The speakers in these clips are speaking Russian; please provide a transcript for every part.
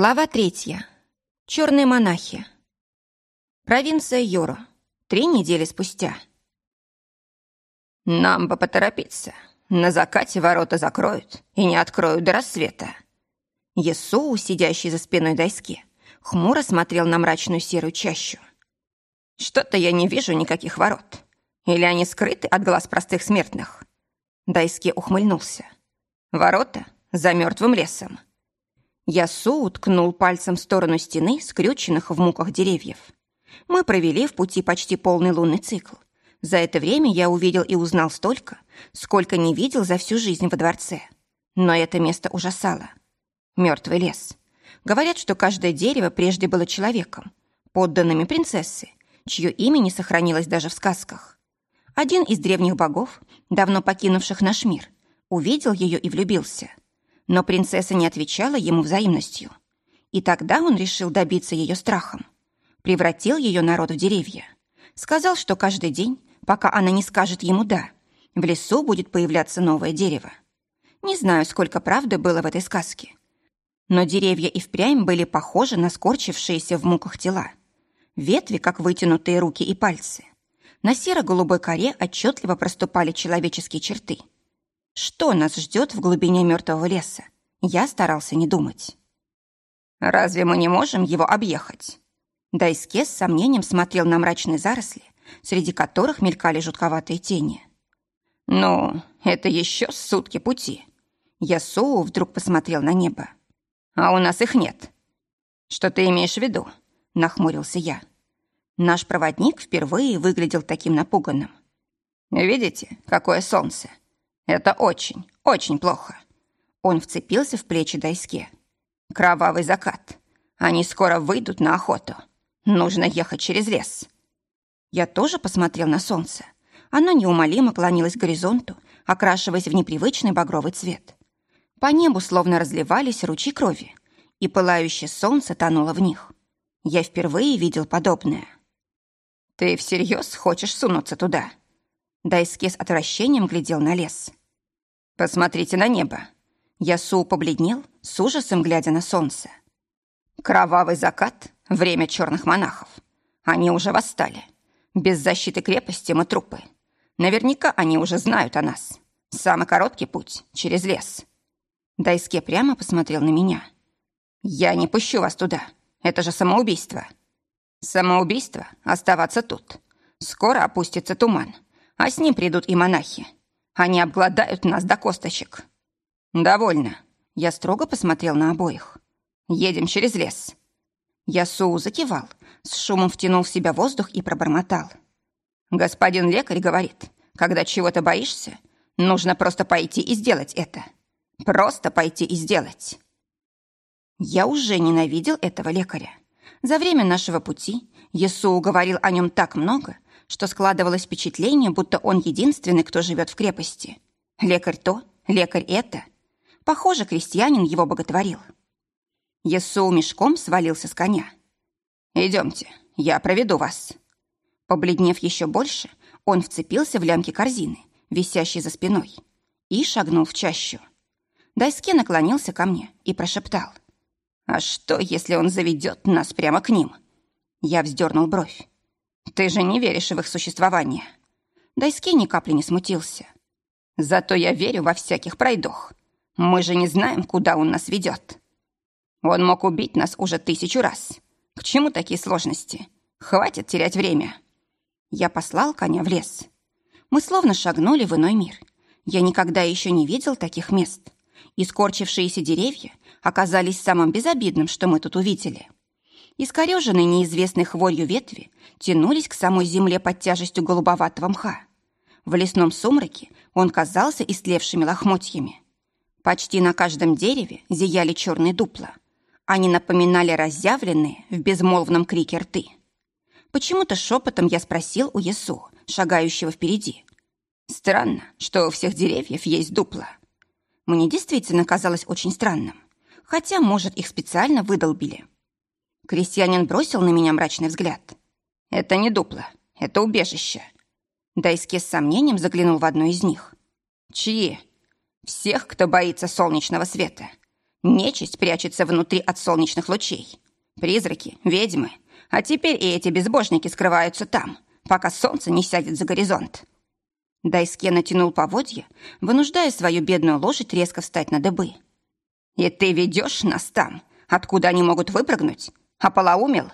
Глава третья. Черные монахи. Провинция Йоро. Три недели спустя. «Нам бы поторопиться. На закате ворота закроют и не откроют до рассвета». Есоу, сидящий за спиной Дайски, хмуро смотрел на мрачную серую чащу. «Что-то я не вижу никаких ворот. Или они скрыты от глаз простых смертных?» Дайски ухмыльнулся. «Ворота за мертвым лесом». Ясу уткнул пальцем в сторону стены, скрюченных в муках деревьев. Мы провели в пути почти полный лунный цикл. За это время я увидел и узнал столько, сколько не видел за всю жизнь во дворце. Но это место ужасало. Мертвый лес. Говорят, что каждое дерево прежде было человеком, подданными принцессы, чье имя не сохранилось даже в сказках. Один из древних богов, давно покинувших наш мир, увидел ее и влюбился. Но принцесса не отвечала ему взаимностью. И тогда он решил добиться ее страхом. Превратил ее народ в деревья. Сказал, что каждый день, пока она не скажет ему «да», в лесу будет появляться новое дерево. Не знаю, сколько правды было в этой сказке. Но деревья и впрямь были похожи на скорчившиеся в муках тела. Ветви, как вытянутые руки и пальцы. На серо-голубой коре отчетливо проступали человеческие черты – что нас ждет в глубине мертвого леса? Я старался не думать. «Разве мы не можем его объехать?» Дайске с сомнением смотрел на мрачные заросли, среди которых мелькали жутковатые тени. «Ну, это еще сутки пути». Ясоу вдруг посмотрел на небо. «А у нас их нет». «Что ты имеешь в виду?» — нахмурился я. Наш проводник впервые выглядел таким напуганным. «Видите, какое солнце? Это очень, очень плохо. Он вцепился в плечи Дайске. Кровавый закат. Они скоро выйдут на охоту. Нужно ехать через лес. Я тоже посмотрел на солнце. Оно неумолимо клонилось к горизонту, окрашиваясь в непривычный багровый цвет. По небу словно разливались ручьи крови, и пылающее солнце тонуло в них. Я впервые видел подобное. «Ты всерьез хочешь сунуться туда?» Дайске с отвращением глядел на лес. «Посмотрите на небо!» Ясу побледнел, с ужасом глядя на солнце. «Кровавый закат — время черных монахов. Они уже восстали. Без защиты крепости мы трупы. Наверняка они уже знают о нас. Самый короткий путь — через лес». Дайске прямо посмотрел на меня. «Я не пущу вас туда. Это же самоубийство». «Самоубийство — оставаться тут. Скоро опустится туман а с ним придут и монахи. Они обгладают нас до косточек. Довольно. Я строго посмотрел на обоих. Едем через лес. Ясуу закивал, с шумом втянул в себя воздух и пробормотал. Господин лекарь говорит, когда чего-то боишься, нужно просто пойти и сделать это. Просто пойти и сделать. Я уже ненавидел этого лекаря. За время нашего пути Ясуу говорил о нем так много, что складывалось впечатление, будто он единственный, кто живет в крепости. Лекарь то, лекарь это. Похоже, крестьянин его боготворил. Есу мешком свалился с коня. «Идемте, я проведу вас». Побледнев еще больше, он вцепился в лямки корзины, висящей за спиной, и шагнул в чащу. Дайске наклонился ко мне и прошептал. «А что, если он заведет нас прямо к ним?» Я вздернул бровь. Ты же не веришь в их существование. Дайски ни капли не смутился. Зато я верю во всяких пройдох. Мы же не знаем, куда он нас ведет. Он мог убить нас уже тысячу раз. К чему такие сложности? Хватит терять время. Я послал коня в лес. Мы словно шагнули в иной мир. Я никогда еще не видел таких мест. Искорчившиеся деревья оказались самым безобидным, что мы тут увидели. Искореженные неизвестной хворью ветви тянулись к самой земле под тяжестью голубоватого мха. В лесном сумраке он казался истлевшими лохмотьями. Почти на каждом дереве зияли черные дупла. Они напоминали разъявленные в безмолвном крике рты. Почему-то шепотом я спросил у Есу, шагающего впереди. «Странно, что у всех деревьев есть дупла». Мне действительно казалось очень странным. Хотя, может, их специально выдолбили. Крестьянин бросил на меня мрачный взгляд. «Это не дупло, это убежище». Дайски с сомнением заглянул в одно из них. «Чьи?» «Всех, кто боится солнечного света. Нечисть прячется внутри от солнечных лучей. Призраки, ведьмы. А теперь и эти безбожники скрываются там, пока солнце не сядет за горизонт. Дайске натянул поводья, вынуждая свою бедную лошадь резко встать на дыбы. «И ты ведешь нас там, откуда они могут выпрыгнуть? Ополоумел?»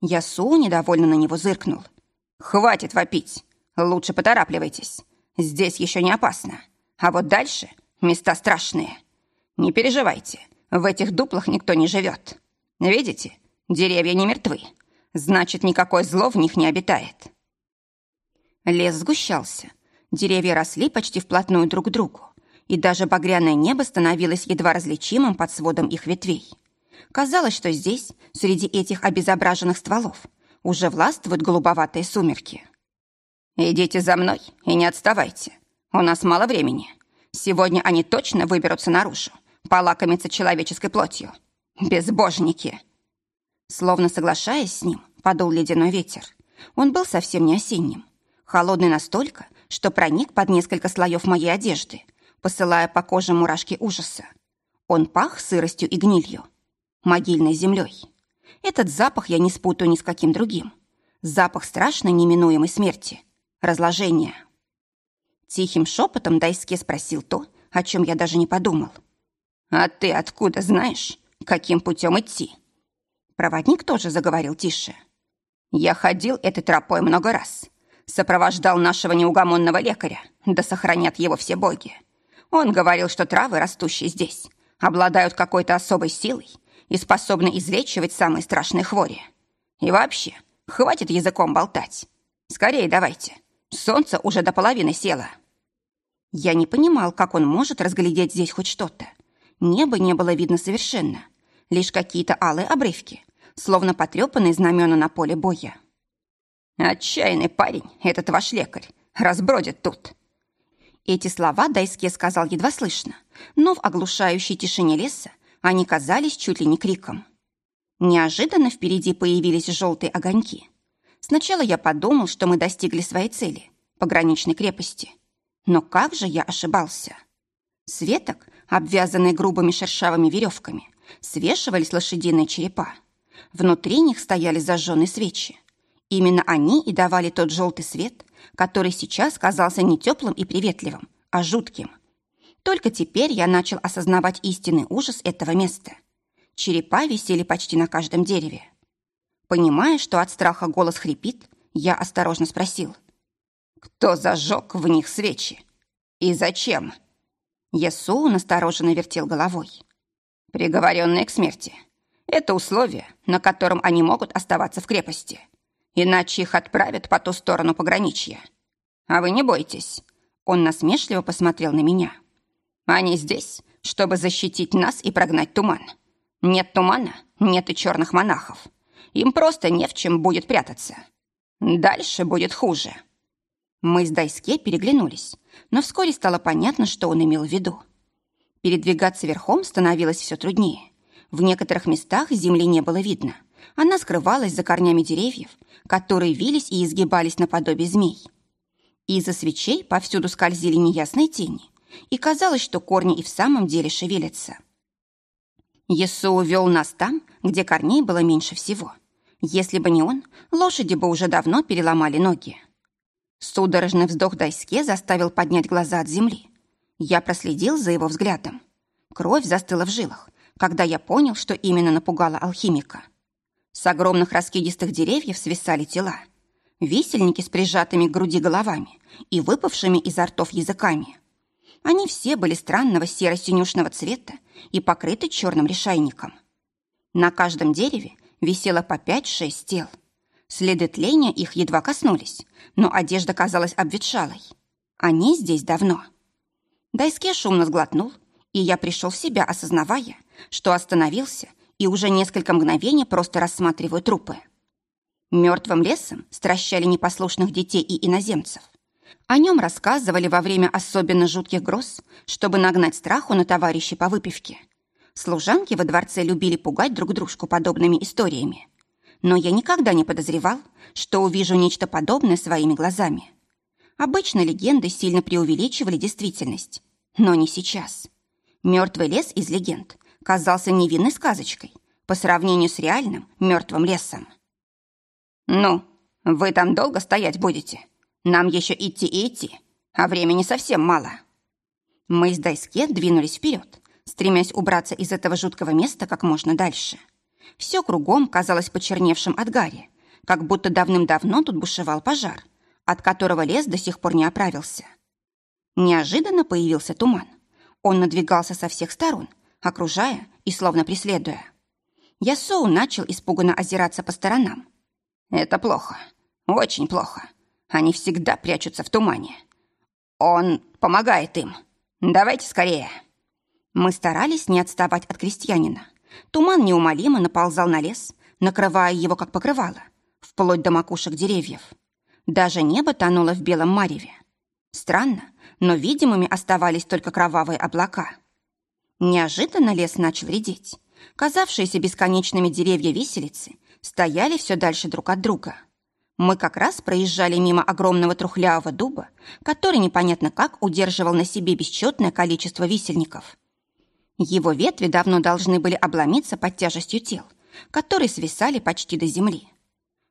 Я Су недовольно на него зыркнул. «Хватит вопить. Лучше поторапливайтесь. Здесь еще не опасно. А вот дальше места страшные. Не переживайте, в этих дуплах никто не живет. Видите, деревья не мертвы. Значит, никакое зло в них не обитает». Лес сгущался. Деревья росли почти вплотную друг к другу, и даже багряное небо становилось едва различимым под сводом их ветвей. Казалось, что здесь, среди этих обезображенных стволов, уже властвуют голубоватые сумерки. «Идите за мной и не отставайте. У нас мало времени. Сегодня они точно выберутся наружу, полакомиться человеческой плотью. Безбожники!» Словно соглашаясь с ним, подул ледяной ветер. Он был совсем не осенним. Холодный настолько, что проник под несколько слоев моей одежды, посылая по коже мурашки ужаса. Он пах сыростью и гнилью могильной землей. Этот запах я не спутаю ни с каким другим. Запах страшной неминуемой смерти, разложения. Тихим шепотом Дайске спросил то, о чем я даже не подумал. «А ты откуда знаешь, каким путем идти?» Проводник тоже заговорил тише. «Я ходил этой тропой много раз. Сопровождал нашего неугомонного лекаря, да сохранят его все боги. Он говорил, что травы, растущие здесь, обладают какой-то особой силой и способны излечивать самые страшные хвори. И вообще, хватит языком болтать. Скорее давайте. Солнце уже до половины село. Я не понимал, как он может разглядеть здесь хоть что-то. Небо не было видно совершенно. Лишь какие-то алые обрывки, словно потрепанные знамена на поле боя. «Отчаянный парень, этот ваш лекарь, разбродит тут». Эти слова Дайске сказал едва слышно, но в оглушающей тишине леса они казались чуть ли не криком. Неожиданно впереди появились желтые огоньки. Сначала я подумал, что мы достигли своей цели — пограничной крепости. Но как же я ошибался? Светок, обвязанные грубыми шершавыми веревками, свешивались лошадиные черепа. Внутри них стояли зажженные свечи. Именно они и давали тот желтый свет, который сейчас казался не теплым и приветливым, а жутким. Только теперь я начал осознавать истинный ужас этого места. Черепа висели почти на каждом дереве. Понимая, что от страха голос хрипит, я осторожно спросил. «Кто зажег в них свечи? И зачем?» Ясу настороженно вертел головой. «Приговоренные к смерти. Это условие, на котором они могут оставаться в крепости. Иначе их отправят по ту сторону пограничья. А вы не бойтесь». Он насмешливо посмотрел на меня. Они здесь, чтобы защитить нас и прогнать туман. Нет тумана, нет и черных монахов. Им просто не в чем будет прятаться. Дальше будет хуже. Мы с Дайске переглянулись, но вскоре стало понятно, что он имел в виду. Передвигаться верхом становилось все труднее. В некоторых местах земли не было видно. Она скрывалась за корнями деревьев, которые вились и изгибались наподобие змей. Из-за свечей повсюду скользили неясные тени, и казалось, что корни и в самом деле шевелятся. Есу увел нас там, где корней было меньше всего. Если бы не он, лошади бы уже давно переломали ноги. Судорожный вздох Дайске заставил поднять глаза от земли. Я проследил за его взглядом. Кровь застыла в жилах, когда я понял, что именно напугало алхимика. С огромных раскидистых деревьев свисали тела. Висельники с прижатыми к груди головами и выпавшими изо ртов языками. Они все были странного серо-синюшного цвета и покрыты черным решайником. На каждом дереве висело по пять-шесть тел. Следы тления их едва коснулись, но одежда казалась обветшалой. Они здесь давно. Дайске шумно сглотнул, и я пришел в себя, осознавая, что остановился и уже несколько мгновений просто рассматриваю трупы. Мертвым лесом стращали непослушных детей и иноземцев. О нем рассказывали во время особенно жутких гроз, чтобы нагнать страху на товарищей по выпивке. Служанки во дворце любили пугать друг дружку подобными историями. Но я никогда не подозревал, что увижу нечто подобное своими глазами. Обычно легенды сильно преувеличивали действительность, но не сейчас. Мертвый лес из легенд казался невинной сказочкой по сравнению с реальным мертвым лесом. «Ну, вы там долго стоять будете? Нам еще идти и идти, а времени совсем мало». Мы с Дайске двинулись вперед, стремясь убраться из этого жуткого места как можно дальше. Все кругом казалось почерневшим от гари, как будто давным-давно тут бушевал пожар, от которого лес до сих пор не оправился. Неожиданно появился туман. Он надвигался со всех сторон, окружая и словно преследуя. Ясоу начал испуганно озираться по сторонам. «Это плохо, очень плохо. Они всегда прячутся в тумане. Он помогает им. Давайте скорее». Мы старались не отставать от крестьянина. Туман неумолимо наползал на лес, накрывая его как покрывало, вплоть до макушек деревьев. Даже небо тонуло в белом мареве. Странно, но видимыми оставались только кровавые облака. Неожиданно лес начал редеть. Казавшиеся бесконечными деревья виселицы стояли все дальше друг от друга. Мы как раз проезжали мимо огромного трухлявого дуба, который непонятно как удерживал на себе бесчетное количество висельников. Его ветви давно должны были обломиться под тяжестью тел, которые свисали почти до земли.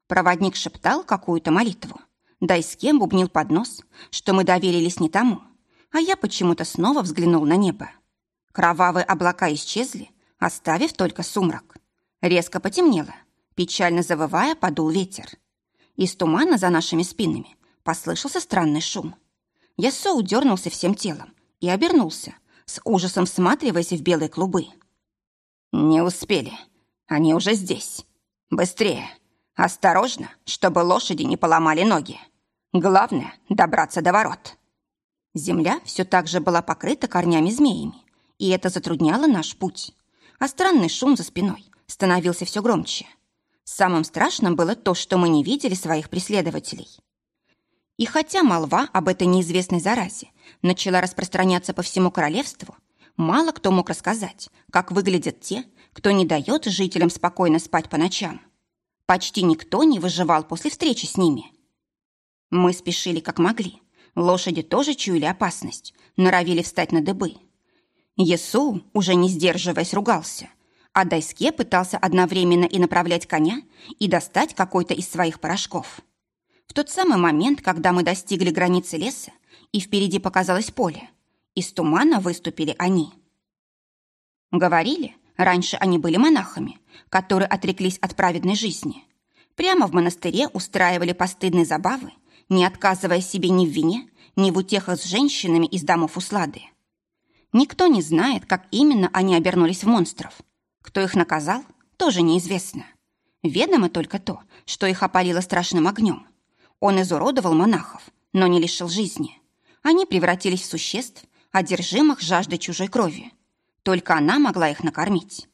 Проводник шептал какую-то молитву. Да и с кем бубнил под нос, что мы доверились не тому. А я почему-то снова взглянул на небо. Кровавые облака исчезли, оставив только сумрак. Резко потемнело, печально завывая, подул ветер. Из тумана за нашими спинами послышался странный шум. Ясоу дернулся всем телом и обернулся, с ужасом всматриваясь в белые клубы. «Не успели. Они уже здесь. Быстрее. Осторожно, чтобы лошади не поломали ноги. Главное — добраться до ворот». Земля все так же была покрыта корнями-змеями, и это затрудняло наш путь. А странный шум за спиной становился все громче. Самым страшным было то, что мы не видели своих преследователей. И хотя молва об этой неизвестной заразе начала распространяться по всему королевству, мало кто мог рассказать, как выглядят те, кто не дает жителям спокойно спать по ночам. Почти никто не выживал после встречи с ними. Мы спешили как могли. Лошади тоже чуяли опасность, норовили встать на дыбы. Есу, уже не сдерживаясь, ругался, а Дайске пытался одновременно и направлять коня, и достать какой-то из своих порошков. В тот самый момент, когда мы достигли границы леса, и впереди показалось поле. Из тумана выступили они. Говорили, раньше они были монахами, которые отреклись от праведной жизни. Прямо в монастыре устраивали постыдные забавы, не отказывая себе ни в вине, ни в утехах с женщинами из домов Услады. Никто не знает, как именно они обернулись в монстров. Кто их наказал, тоже неизвестно. Ведомо только то, что их опалило страшным огнем. Он изуродовал монахов, но не лишил жизни. Они превратились в существ, одержимых жаждой чужой крови. Только она могла их накормить.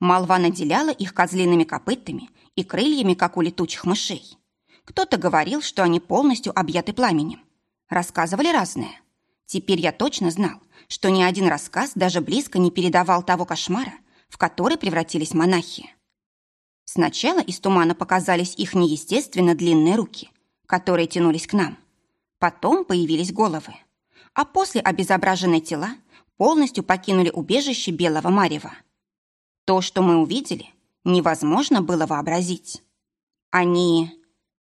Молва наделяла их козлиными копытами и крыльями, как у летучих мышей. Кто-то говорил, что они полностью объяты пламенем. Рассказывали разное. Теперь я точно знал, что ни один рассказ даже близко не передавал того кошмара, в который превратились монахи. Сначала из тумана показались их неестественно длинные руки, которые тянулись к нам – Потом появились головы. А после обезображенные тела полностью покинули убежище Белого Марева. То, что мы увидели, невозможно было вообразить. Они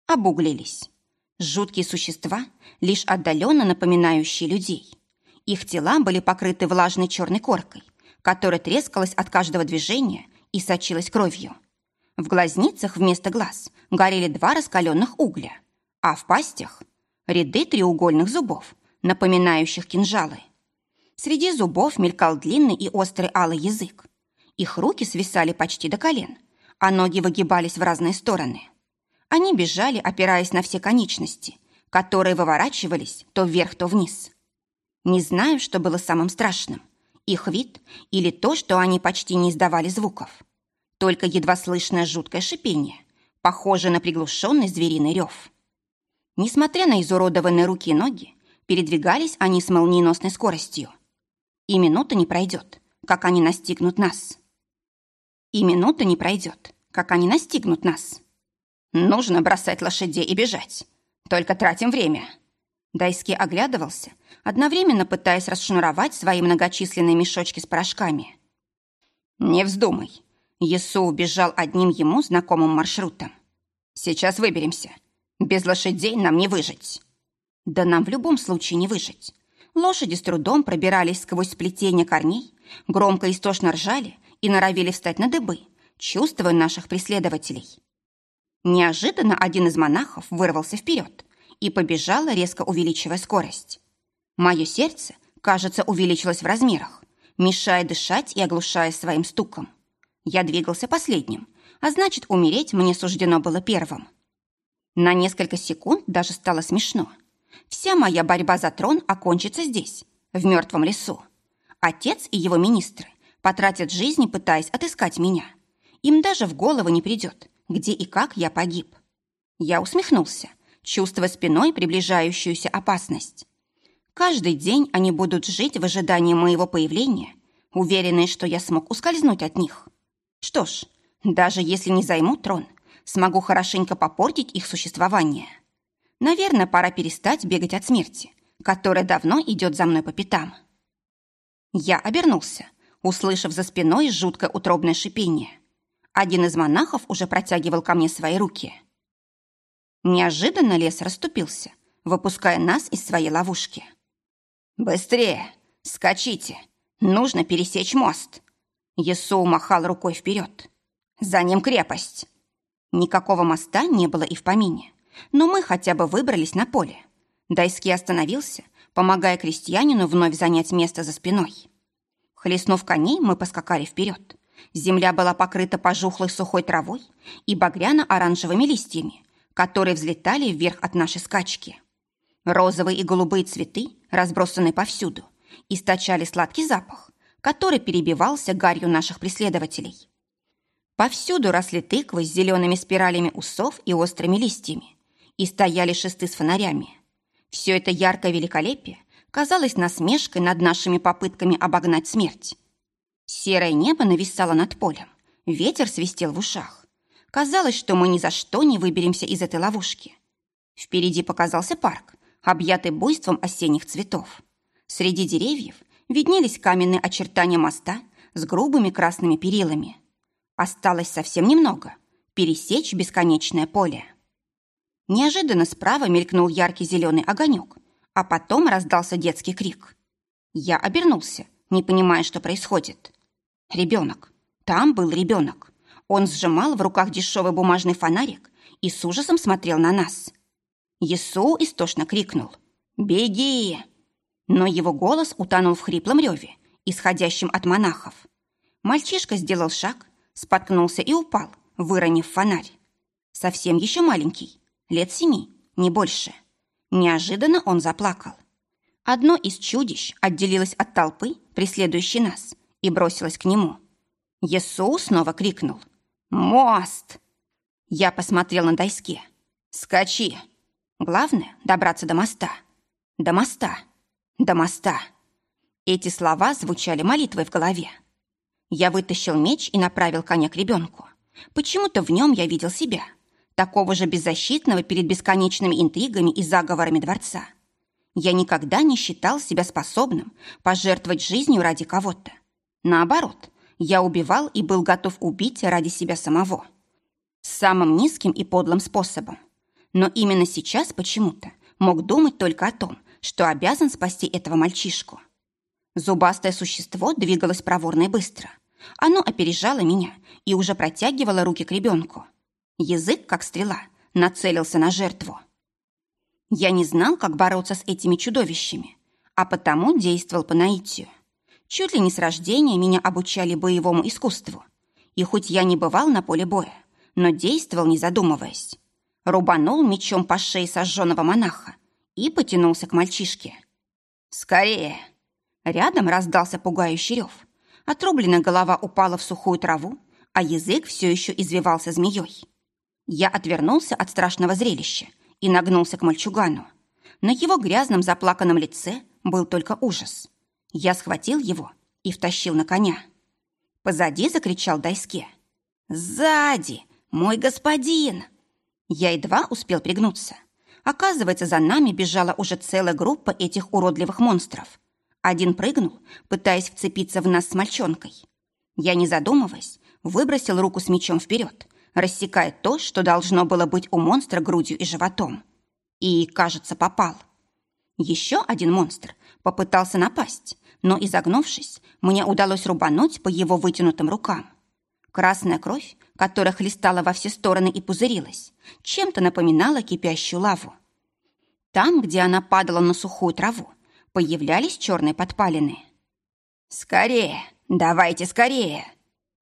обуглились. Жуткие существа, лишь отдаленно напоминающие людей. Их тела были покрыты влажной черной коркой, которая трескалась от каждого движения и сочилась кровью. В глазницах вместо глаз горели два раскаленных угля, а в пастях ряды треугольных зубов, напоминающих кинжалы. Среди зубов мелькал длинный и острый алый язык. Их руки свисали почти до колен, а ноги выгибались в разные стороны. Они бежали, опираясь на все конечности, которые выворачивались то вверх, то вниз. Не знаю, что было самым страшным. Их вид или то, что они почти не издавали звуков. Только едва слышное жуткое шипение, похожее на приглушенный звериный рев. Несмотря на изуродованные руки и ноги, передвигались они с молниеносной скоростью. И минута не пройдет, как они настигнут нас. И минута не пройдет, как они настигнут нас. Нужно бросать лошадей и бежать. Только тратим время. Дайски оглядывался, одновременно пытаясь расшнуровать свои многочисленные мешочки с порошками. «Не вздумай». Есу убежал одним ему знакомым маршрутом. «Сейчас выберемся. Без лошадей нам не выжить». Да нам в любом случае не выжить. Лошади с трудом пробирались сквозь сплетение корней, громко и истошно ржали и норовили встать на дыбы, чувствуя наших преследователей. Неожиданно один из монахов вырвался вперед и побежал, резко увеличивая скорость. Мое сердце, кажется, увеличилось в размерах, мешая дышать и оглушая своим стуком. Я двигался последним, а значит, умереть мне суждено было первым. На несколько секунд даже стало смешно. Вся моя борьба за трон окончится здесь, в мертвом лесу. Отец и его министры потратят жизни, пытаясь отыскать меня. Им даже в голову не придет, где и как я погиб. Я усмехнулся, чувствуя спиной приближающуюся опасность. Каждый день они будут жить в ожидании моего появления, уверенные, что я смог ускользнуть от них. Что ж, даже если не займу трон, смогу хорошенько попортить их существование. Наверное, пора перестать бегать от смерти, которая давно идет за мной по пятам. Я обернулся, услышав за спиной жуткое утробное шипение. Один из монахов уже протягивал ко мне свои руки. Неожиданно лес расступился, выпуская нас из своей ловушки. «Быстрее! Скачите! Нужно пересечь мост!» Есоу махал рукой вперед. «За ним крепость!» Никакого моста не было и в помине, но мы хотя бы выбрались на поле. Дайский остановился, помогая крестьянину вновь занять место за спиной. Хлестнув коней, мы поскакали вперед. Земля была покрыта пожухлой сухой травой и багряно-оранжевыми листьями, которые взлетали вверх от нашей скачки. Розовые и голубые цветы, разбросанные повсюду, источали сладкий запах, который перебивался гарью наших преследователей. Повсюду росли тыквы с зелеными спиралями усов и острыми листьями, и стояли шесты с фонарями. Все это яркое великолепие казалось насмешкой над нашими попытками обогнать смерть. Серое небо нависало над полем, ветер свистел в ушах. Казалось, что мы ни за что не выберемся из этой ловушки. Впереди показался парк, объятый буйством осенних цветов. Среди деревьев виднелись каменные очертания моста с грубыми красными перилами. Осталось совсем немного – пересечь бесконечное поле. Неожиданно справа мелькнул яркий зеленый огонек, а потом раздался детский крик. Я обернулся, не понимая, что происходит. Ребенок. Там был ребенок. Он сжимал в руках дешевый бумажный фонарик и с ужасом смотрел на нас. Есу истошно крикнул «Беги!», но его голос утонул в хриплом реве, исходящем от монахов. Мальчишка сделал шаг, споткнулся и упал, выронив фонарь. Совсем еще маленький, лет семи, не больше. Неожиданно он заплакал. Одно из чудищ отделилось от толпы, преследующей нас, и бросилось к нему. Есу снова крикнул «Мост!». Я посмотрел на доске. «Скачи!» Главное — добраться до моста. До моста. До моста. Эти слова звучали молитвой в голове. Я вытащил меч и направил коня к ребенку. Почему-то в нем я видел себя — такого же беззащитного перед бесконечными интригами и заговорами дворца. Я никогда не считал себя способным пожертвовать жизнью ради кого-то. Наоборот, я убивал и был готов убить ради себя самого. Самым низким и подлым способом. Но именно сейчас почему-то мог думать только о том, что обязан спасти этого мальчишку. Зубастое существо двигалось проворно и быстро. Оно опережало меня и уже протягивало руки к ребенку. Язык, как стрела, нацелился на жертву. Я не знал, как бороться с этими чудовищами, а потому действовал по наитию. Чуть ли не с рождения меня обучали боевому искусству. И хоть я не бывал на поле боя, но действовал, не задумываясь. Рубанул мечом по шее сожженного монаха и потянулся к мальчишке. «Скорее!» Рядом раздался пугающий рев. Отрубленная голова упала в сухую траву, а язык все еще извивался змеей. Я отвернулся от страшного зрелища и нагнулся к мальчугану. На его грязном заплаканном лице был только ужас. Я схватил его и втащил на коня. Позади закричал Дайске. «Сзади! Мой господин!» Я едва успел пригнуться. Оказывается, за нами бежала уже целая группа этих уродливых монстров. Один прыгнул, пытаясь вцепиться в нас с мальчонкой. Я, не задумываясь, выбросил руку с мечом вперед, рассекая то, что должно было быть у монстра грудью и животом. И, кажется, попал. Еще один монстр попытался напасть, но, изогнувшись, мне удалось рубануть по его вытянутым рукам. Красная кровь, которая хлестала во все стороны и пузырилась, чем-то напоминала кипящую лаву. Там, где она падала на сухую траву, появлялись черные подпалины. «Скорее! Давайте скорее!»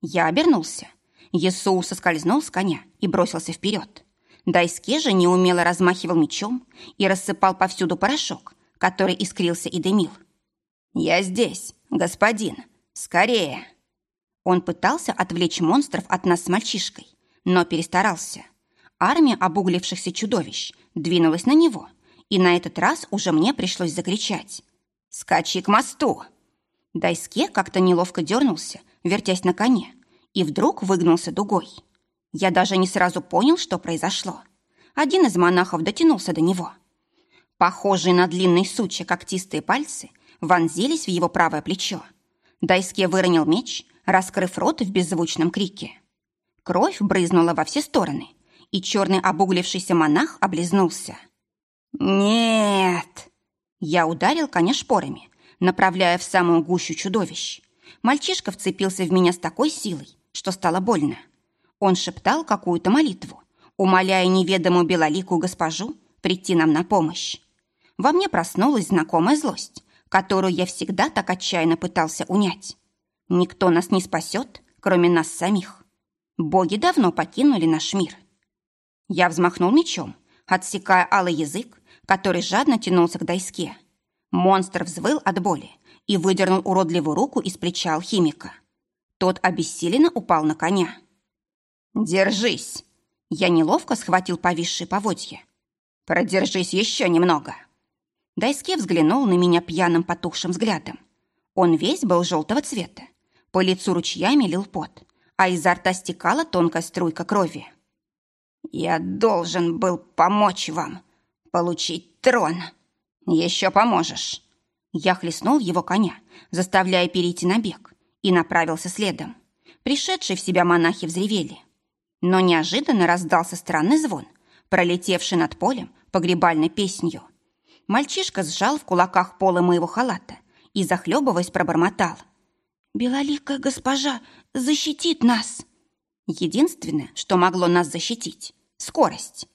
Я обернулся. Есоу соскользнул с коня и бросился вперед. Дайске же неумело размахивал мечом и рассыпал повсюду порошок, который искрился и дымил. «Я здесь, господин! Скорее!» Он пытался отвлечь монстров от нас с мальчишкой, но перестарался. Армия обуглившихся чудовищ двинулась на него, и на этот раз уже мне пришлось закричать. «Скачи к мосту!» Дайске как-то неловко дернулся, вертясь на коне, и вдруг выгнулся дугой. Я даже не сразу понял, что произошло. Один из монахов дотянулся до него. Похожие на длинные сучья когтистые пальцы вонзились в его правое плечо. Дайске выронил меч, раскрыв рот в беззвучном крике. Кровь брызнула во все стороны, и черный обуглившийся монах облизнулся. «Нет!» Я ударил коня шпорами, направляя в самую гущу чудовищ. Мальчишка вцепился в меня с такой силой, что стало больно. Он шептал какую-то молитву, умоляя неведомую белоликую госпожу прийти нам на помощь. Во мне проснулась знакомая злость, которую я всегда так отчаянно пытался унять. Никто нас не спасет, кроме нас самих. Боги давно покинули наш мир. Я взмахнул мечом, отсекая алый язык, который жадно тянулся к доске. Монстр взвыл от боли и выдернул уродливую руку из плеча алхимика. Тот обессиленно упал на коня. «Держись!» Я неловко схватил повисшие поводья. «Продержись еще немного!» Дайске взглянул на меня пьяным потухшим взглядом. Он весь был желтого цвета, по лицу ручьями лил пот, а изо рта стекала тонкая струйка крови. «Я должен был помочь вам получить трон. Еще поможешь». Я хлестнул его коня, заставляя перейти на бег, и направился следом. Пришедшие в себя монахи взревели. Но неожиданно раздался странный звон, пролетевший над полем погребальной песнью. Мальчишка сжал в кулаках полы моего халата и, захлебываясь, пробормотал – «Белоликая госпожа защитит нас!» Единственное, что могло нас защитить — скорость.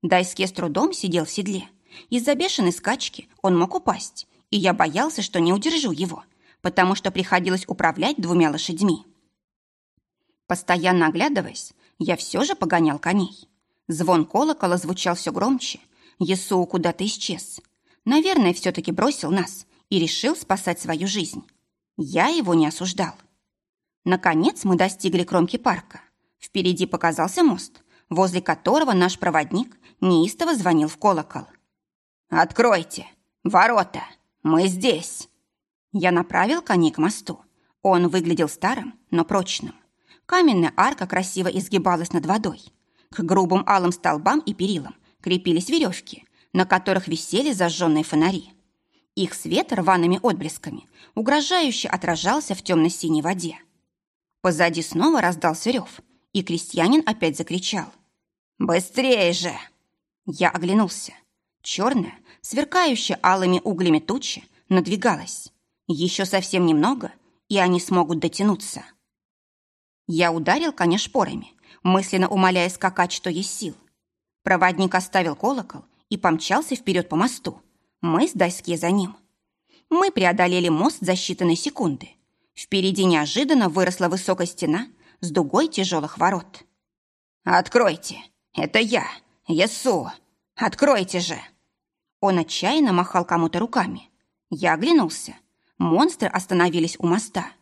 Дайске с трудом сидел в седле. Из-за бешеной скачки он мог упасть, и я боялся, что не удержу его, потому что приходилось управлять двумя лошадьми. Постоянно оглядываясь, я все же погонял коней. Звон колокола звучал все громче. Есоу куда-то исчез. Наверное, все-таки бросил нас и решил спасать свою жизнь. Я его не осуждал. Наконец мы достигли кромки парка. Впереди показался мост, возле которого наш проводник неистово звонил в колокол. «Откройте! Ворота! Мы здесь!» Я направил коней к мосту. Он выглядел старым, но прочным. Каменная арка красиво изгибалась над водой. К грубым алым столбам и перилам крепились веревки, на которых висели зажженные фонари. Их свет рваными отблесками угрожающе отражался в темно-синей воде. Позади снова раздался рев, и крестьянин опять закричал. «Быстрее же!» Я оглянулся. Черная, сверкающая алыми углями туча, надвигалась. Еще совсем немного, и они смогут дотянуться. Я ударил коня шпорами, мысленно умоляя скакать, что есть сил. Проводник оставил колокол и помчался вперед по мосту, мы с Дайске за ним. Мы преодолели мост за считанные секунды. Впереди неожиданно выросла высокая стена с дугой тяжелых ворот. «Откройте! Это я, Ясу! Откройте же!» Он отчаянно махал кому-то руками. Я оглянулся. Монстры остановились у моста.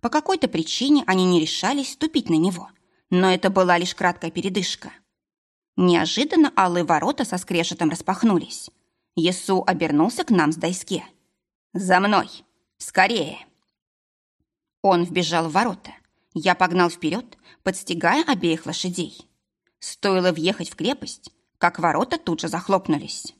По какой-то причине они не решались ступить на него. Но это была лишь краткая передышка. Неожиданно алые ворота со скрежетом распахнулись. Есу обернулся к нам с доске. «За мной! Скорее!» Он вбежал в ворота. Я погнал вперед, подстегая обеих лошадей. Стоило въехать в крепость, как ворота тут же захлопнулись.